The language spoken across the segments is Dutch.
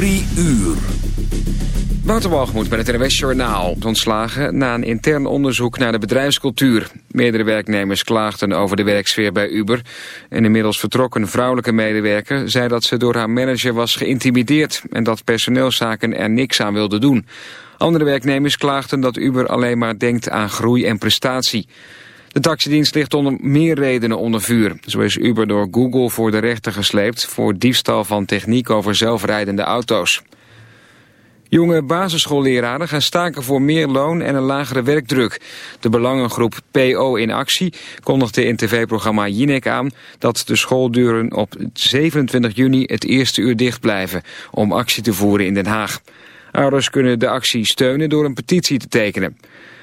Drie uur. Wouter met het NWS Journaal. Ontslagen na een intern onderzoek naar de bedrijfscultuur. Meerdere werknemers klaagden over de werksfeer bij Uber. Een inmiddels vertrokken vrouwelijke medewerker zei dat ze door haar manager was geïntimideerd... en dat personeelszaken er niks aan wilde doen. Andere werknemers klaagden dat Uber alleen maar denkt aan groei en prestatie. De taxidienst ligt onder meer redenen onder vuur. Zo is Uber door Google voor de rechter gesleept... voor diefstal van techniek over zelfrijdende auto's. Jonge basisschoolleraren gaan staken voor meer loon en een lagere werkdruk. De belangengroep PO in actie kondigde in tv-programma Jinek aan... dat de schooldeuren op 27 juni het eerste uur dicht blijven... om actie te voeren in Den Haag. Ouders kunnen de actie steunen door een petitie te tekenen.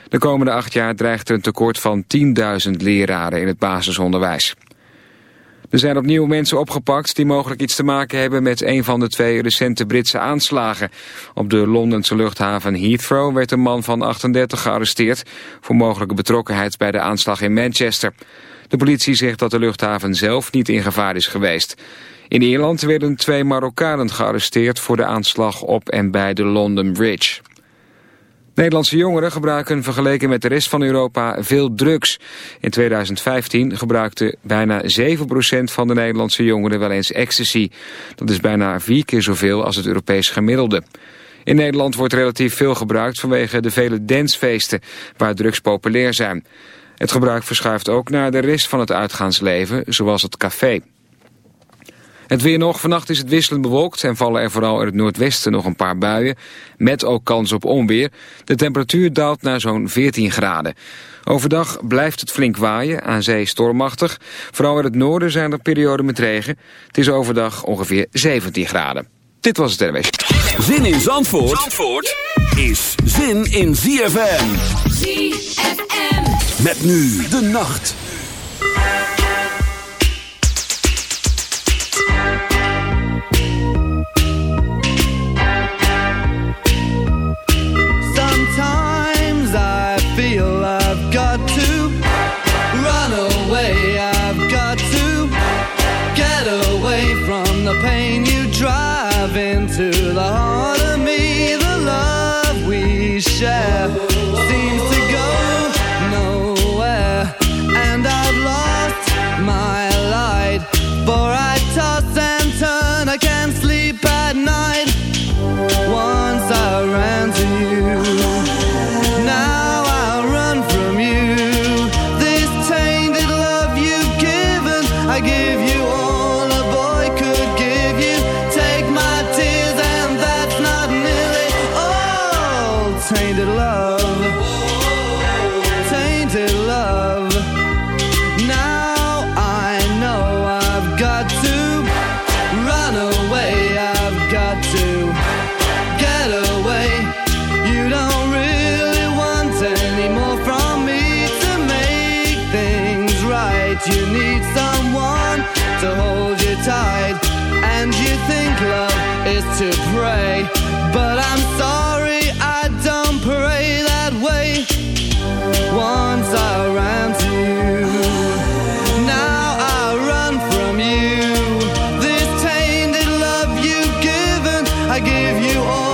De komende acht jaar dreigt er een tekort van 10.000 leraren in het basisonderwijs. Er zijn opnieuw mensen opgepakt die mogelijk iets te maken hebben met een van de twee recente Britse aanslagen. Op de Londense luchthaven Heathrow werd een man van 38 gearresteerd voor mogelijke betrokkenheid bij de aanslag in Manchester. De politie zegt dat de luchthaven zelf niet in gevaar is geweest. In Ierland werden twee Marokkanen gearresteerd voor de aanslag op en bij de London Bridge. Nederlandse jongeren gebruiken vergeleken met de rest van Europa veel drugs. In 2015 gebruikte bijna 7% van de Nederlandse jongeren wel eens ecstasy. Dat is bijna vier keer zoveel als het Europees gemiddelde. In Nederland wordt relatief veel gebruikt vanwege de vele dancefeesten waar drugs populair zijn. Het gebruik verschuift ook naar de rest van het uitgaansleven, zoals het café. Het weer nog. Vannacht is het wisselend bewolkt en vallen er vooral in het noordwesten nog een paar buien. Met ook kans op onweer. De temperatuur daalt naar zo'n 14 graden. Overdag blijft het flink waaien, aan zee stormachtig. Vooral in het noorden zijn er perioden met regen. Het is overdag ongeveer 17 graden. Dit was het NWS. Zin in Zandvoort, Zandvoort is zin in ZFM. ZFM. Met nu de nacht. I give you all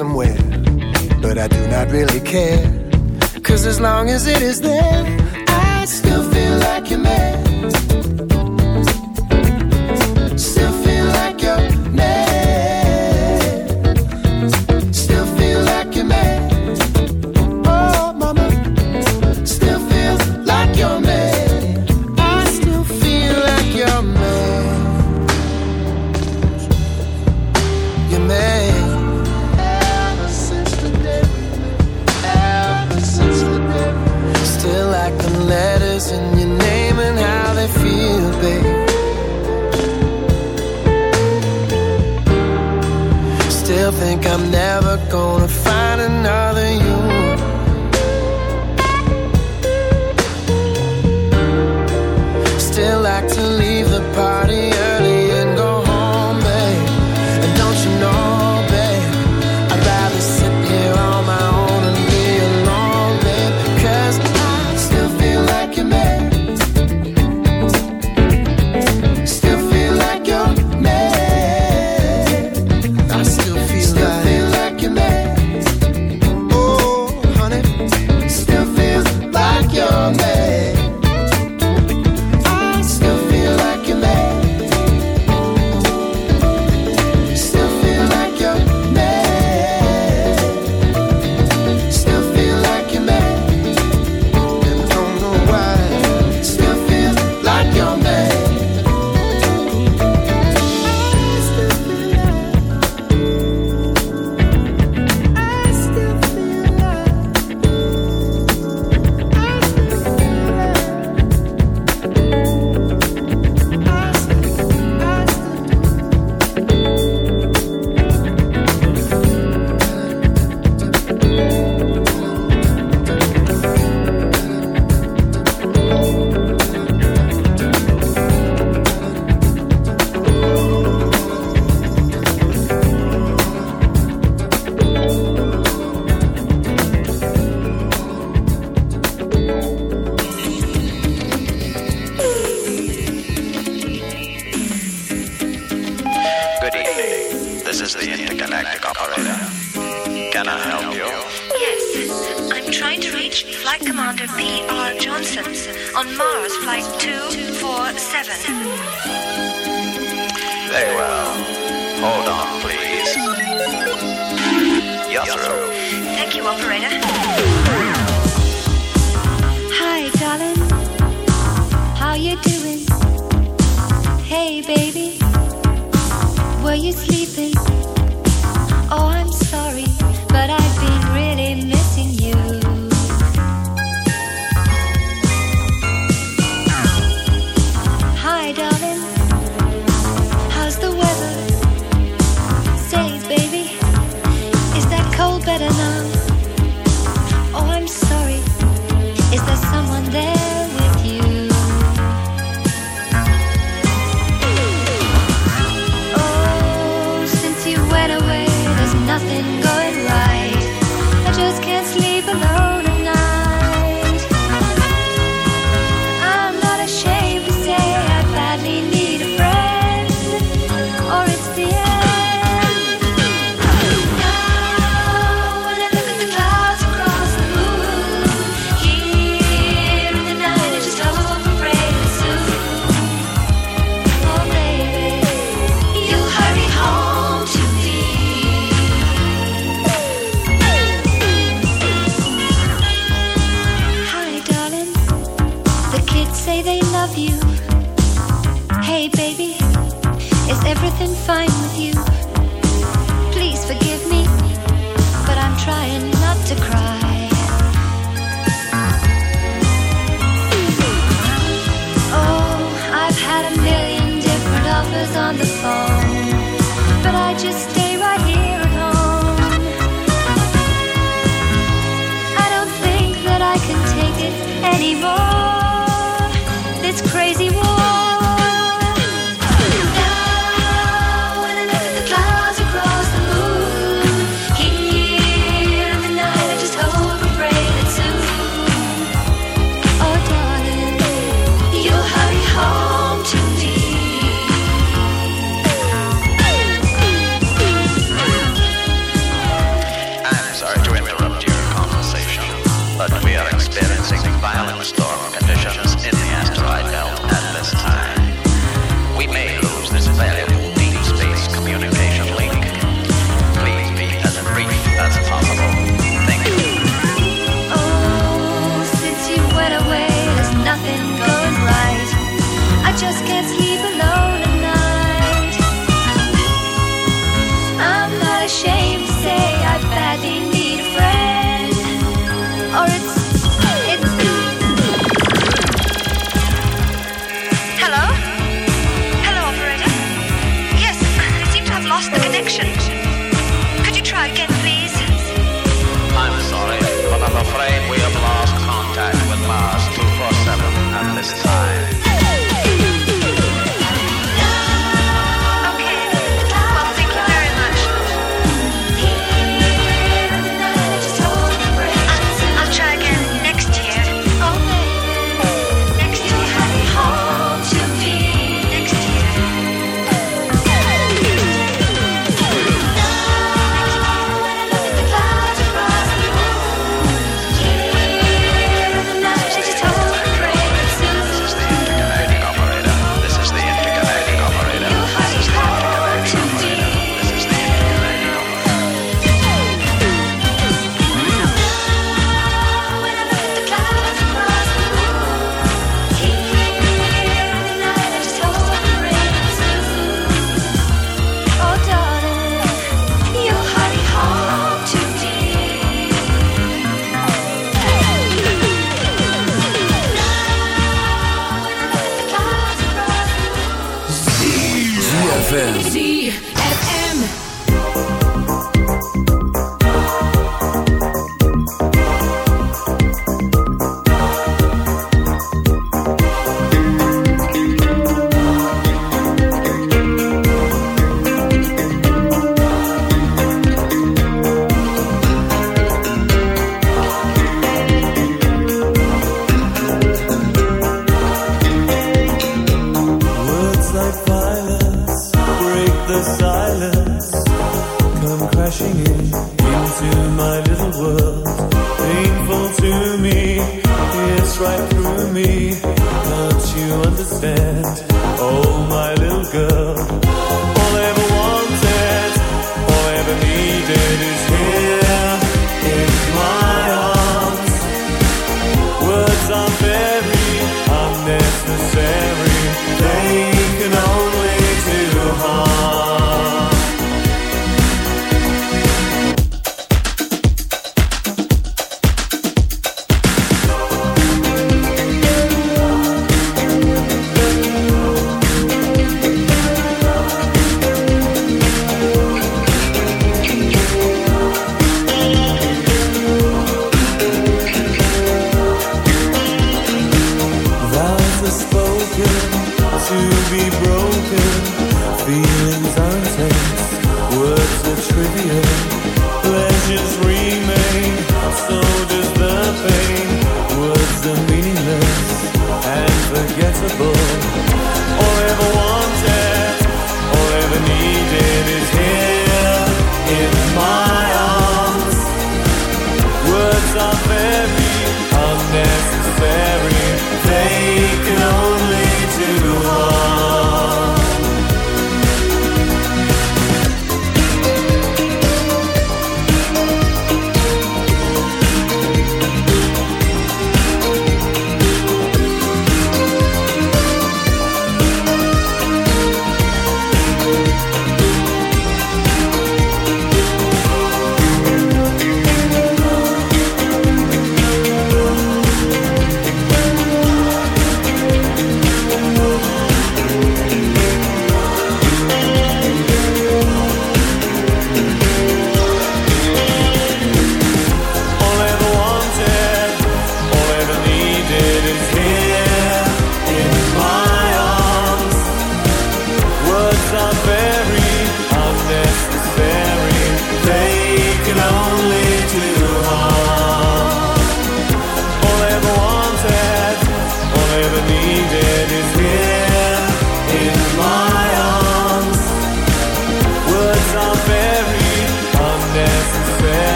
Some way.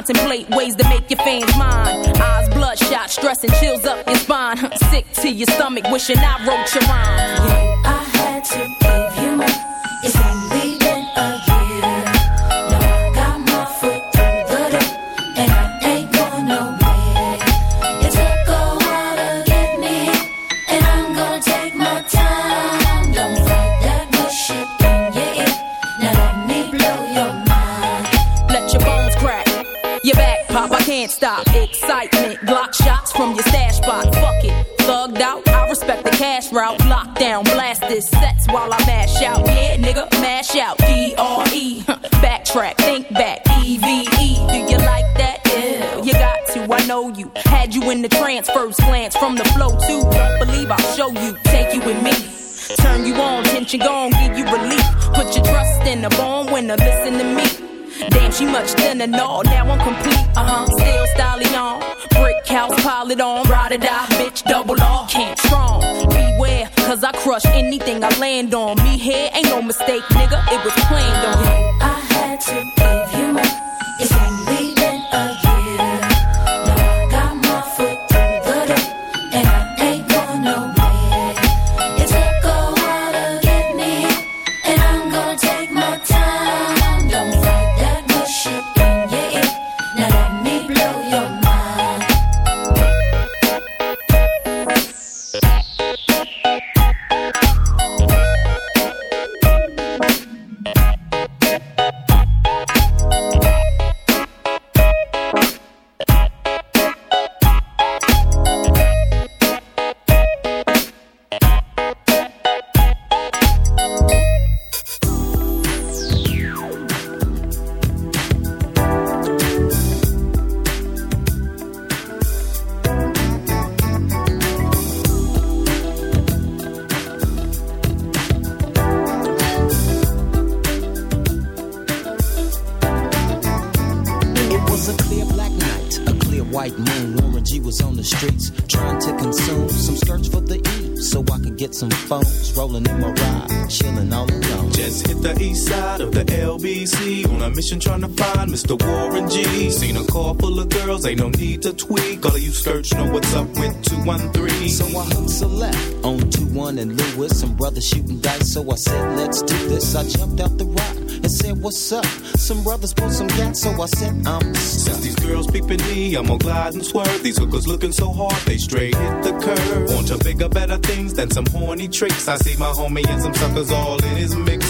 contemplate ways to make your fans mine. Eyes bloodshot, stress and chills up your spine. Sick to your stomach, wishing I wrote your rhyme. I Backtrack, think back. E V E. Do you like that? You got to. I know you. Had you in the trance, first glance from the flow too. Believe I'll show you. Take you with me. Turn you on, tension gone, give you relief. Put your trust in a born winner, listen to me. Damn, she much thinner, no, now I'm complete. Uh huh, still styling on. Brick house, pile it on. Ride or die, bitch, double R. Can't strong. Beware, cause I crush anything I land on. Me here ain't no mistake, nigga, it was planned on. 213. So I hooked a left on 2-1 and Lewis. Some brothers shooting dice, so I said, let's do this. I jumped out the rock and said, what's up? Some brothers pulled some gas, so I said, I'm Since these girls peeping me, I'm gonna glide and swerve. These hookers looking so hard, they straight hit the curve. Want to bigger, better things than some horny tricks. I see my homie and some suckers all in his mix.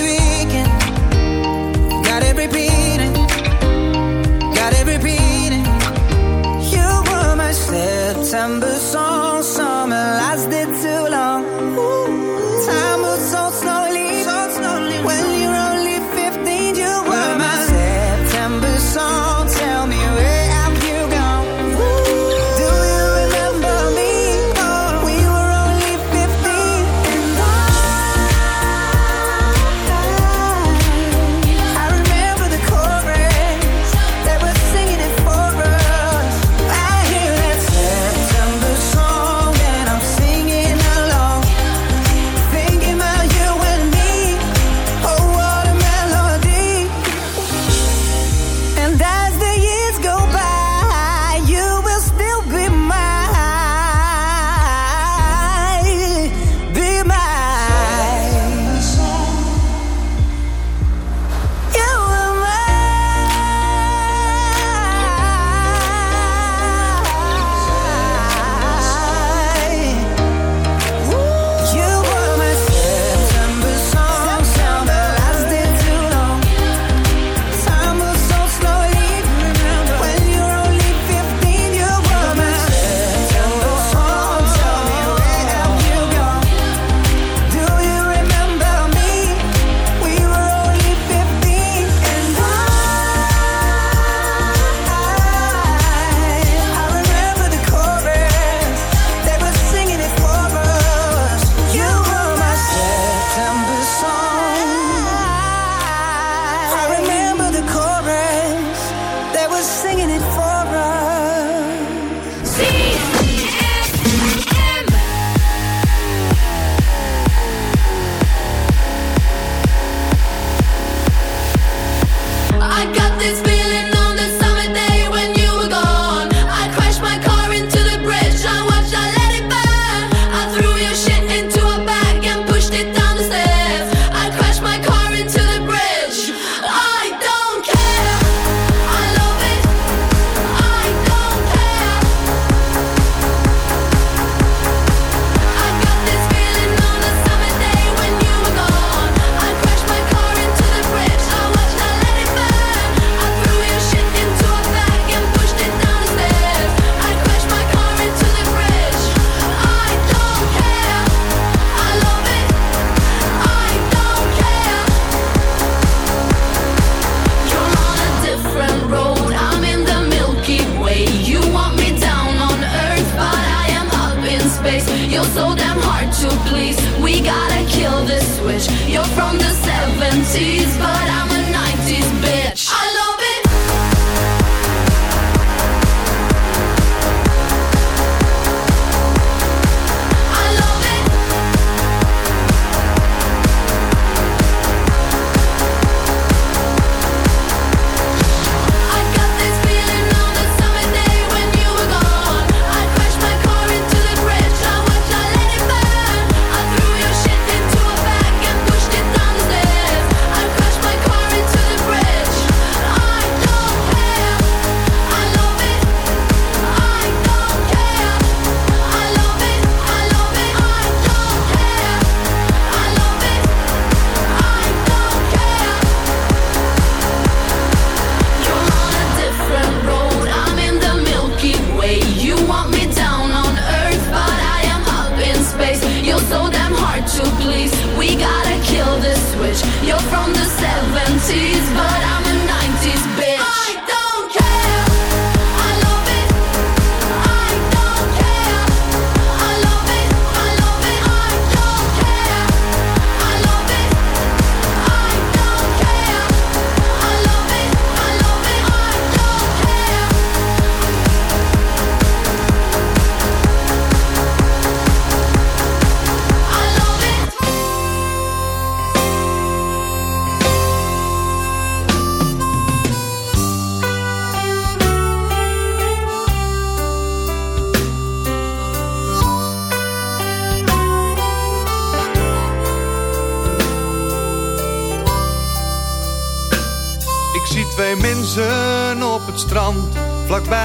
December song.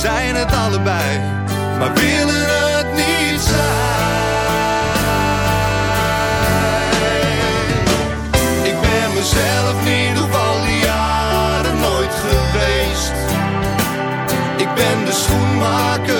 zijn het allebei, maar willen het niet zijn. Ik ben mezelf niet op al die jaren nooit geweest. Ik ben de schoenmaker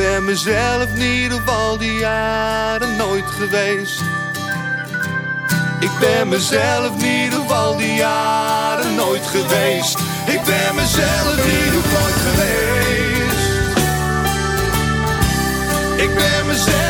Ben mezelf niet op al die jaren nooit geweest. Ik ben mezelf niet op al die jaren nooit geweest. Ik ben mezelf niet op nooit geweest. Ik ben mezelf